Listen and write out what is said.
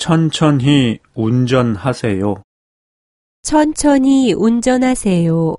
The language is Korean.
천천히 운전하세요. 천천히 운전하세요.